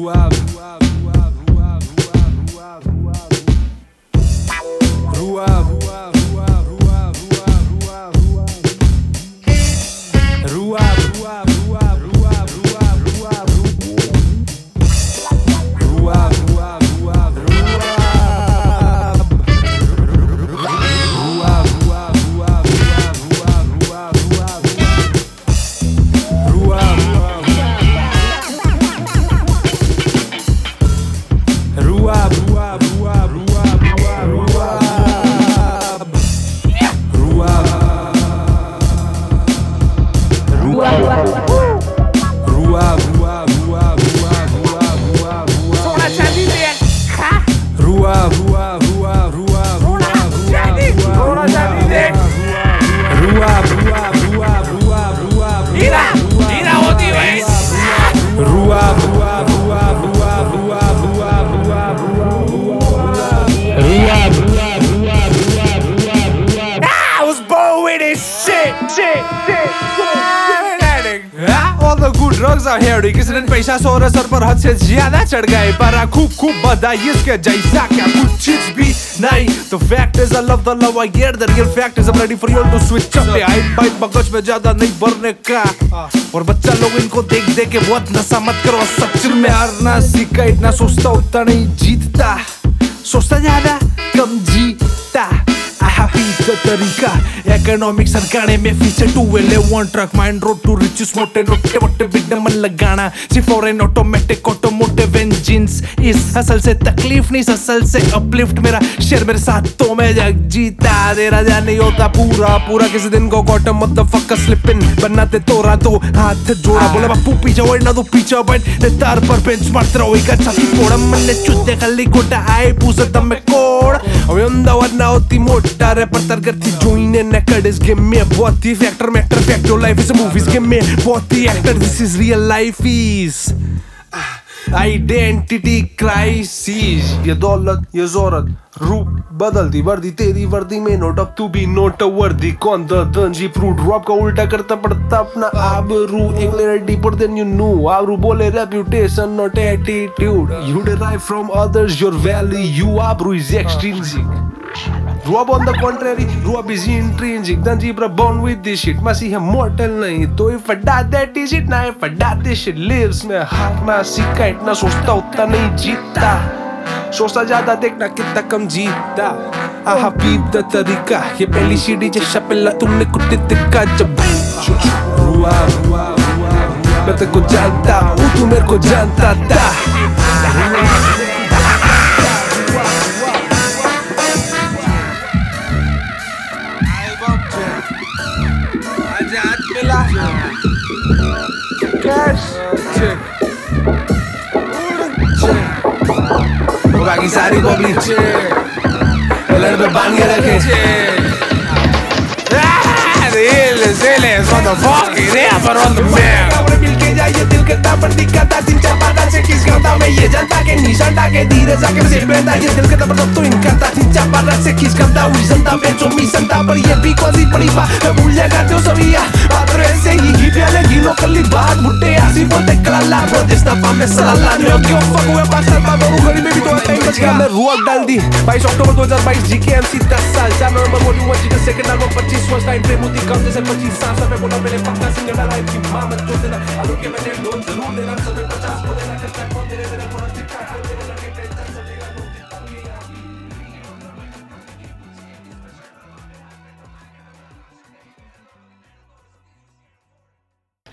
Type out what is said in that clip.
suave. किसी पैसा sir पर हद से ज़्यादा चढ़ गए। पर खूब खूब बधाई इसके जैसा क्या कुछ चीज़ भी नहीं। तो fact is love the love I get the real fact is ready for you to switch up में ज़्यादा नहीं भरने का। हाँ। और बच्चा लोग इनको देख देख के बहुत नशा मत करो। सच में हारना सीखा इतना सोचता उतना नहीं जीतता। सोचता ज़्यादा कम तरीका economics सरकाने में फीचर टू वेले one track mind road to riches मोटे रोटे मोटे बिग मन लगाना। सी फॉरेन ऑटोमेटिक ऑटोमोटिव इंजिन्स इस असल से तकलीफ़ नहीं असल से अपलिफ्ट मेरा। शेर मेरे साथ तो मैं जग जीता। तेरा जान नहीं होता पूरा पूरा किसी दिन को कॉटम मत फक स्लिपिन बनाते तोरा तो हाथ जोड़ा। बोला, बापू, पीछे वही ना तो पीछे बैठ तार पर बेंच मारते रहो एक अच्छा कोड़ा मन्ने चुते खाली गोटा आए पूसे दम में कोड़ mottare per targarti join in necked is give me a body factor matter fact your life is a movie give me body actor this is real life is identity crisis ये दौलत ये जोरत रूप बदलती वर्दी तेरी वर्दी में नोट अब तू भी नोट वर्दी कौन द दंजी फ्रूट रॉप का उल्टा करता पड़ता अपना आबरू एक layer deeper than you know आबरू बोले reputation not attitude you derive from others, your value आबरू is extrinsic. Rob on the contrary, Rob is intrinsic. Then zebra born with this shit. Must see mortal nahi. तो if I die that is it. Now if I die this shit lives. मैं हारना सीखा इतना सोचता उतना नहीं जीता सोचता ज़्यादा देखना कितना कम जीता आहा पीप द तरीका ये पहली सीढ़ी जैसा पहला तुमने कुत्ते दिखा जब रुआ मैं तेरे को जानता हूँ तू मेरे को जानता था बाकी सारी पब्लिक लड़ पे बाँध के रखे Diles, diles, motherfucker, yeah, but on the man. Cabrón, mil que ya y el til que está practicada sin chapada se quis canta me ye janta que ni janta que dire sa que se prenda y el til que está पर तो इनकता sin chapada se quis canta uy santa pecho mi santa पर ये भी quasi priva me भूलिया करते हो सबिया padre se y y piale y no कली बात मुट्टे ponte clara bro de esta pa me sala no que un fuck हुए पास पर गली में तो टाइम दी। बाईस अक्टूबर दो डाल दी 22 अक्टूबर 2022 जीकेएमसी 10 साल, चार नवंबर नंबर 41 जी का सेकंड एल्बम 25 फ़र्स्ट टाइम पे मोदी कम जैसे पच्चीस साल सब बोला मैंने, पक्का सिंगर डाला है कि माँ मत जो देना आलू के मैंने लोन ज़रूर देना सब 50 को देना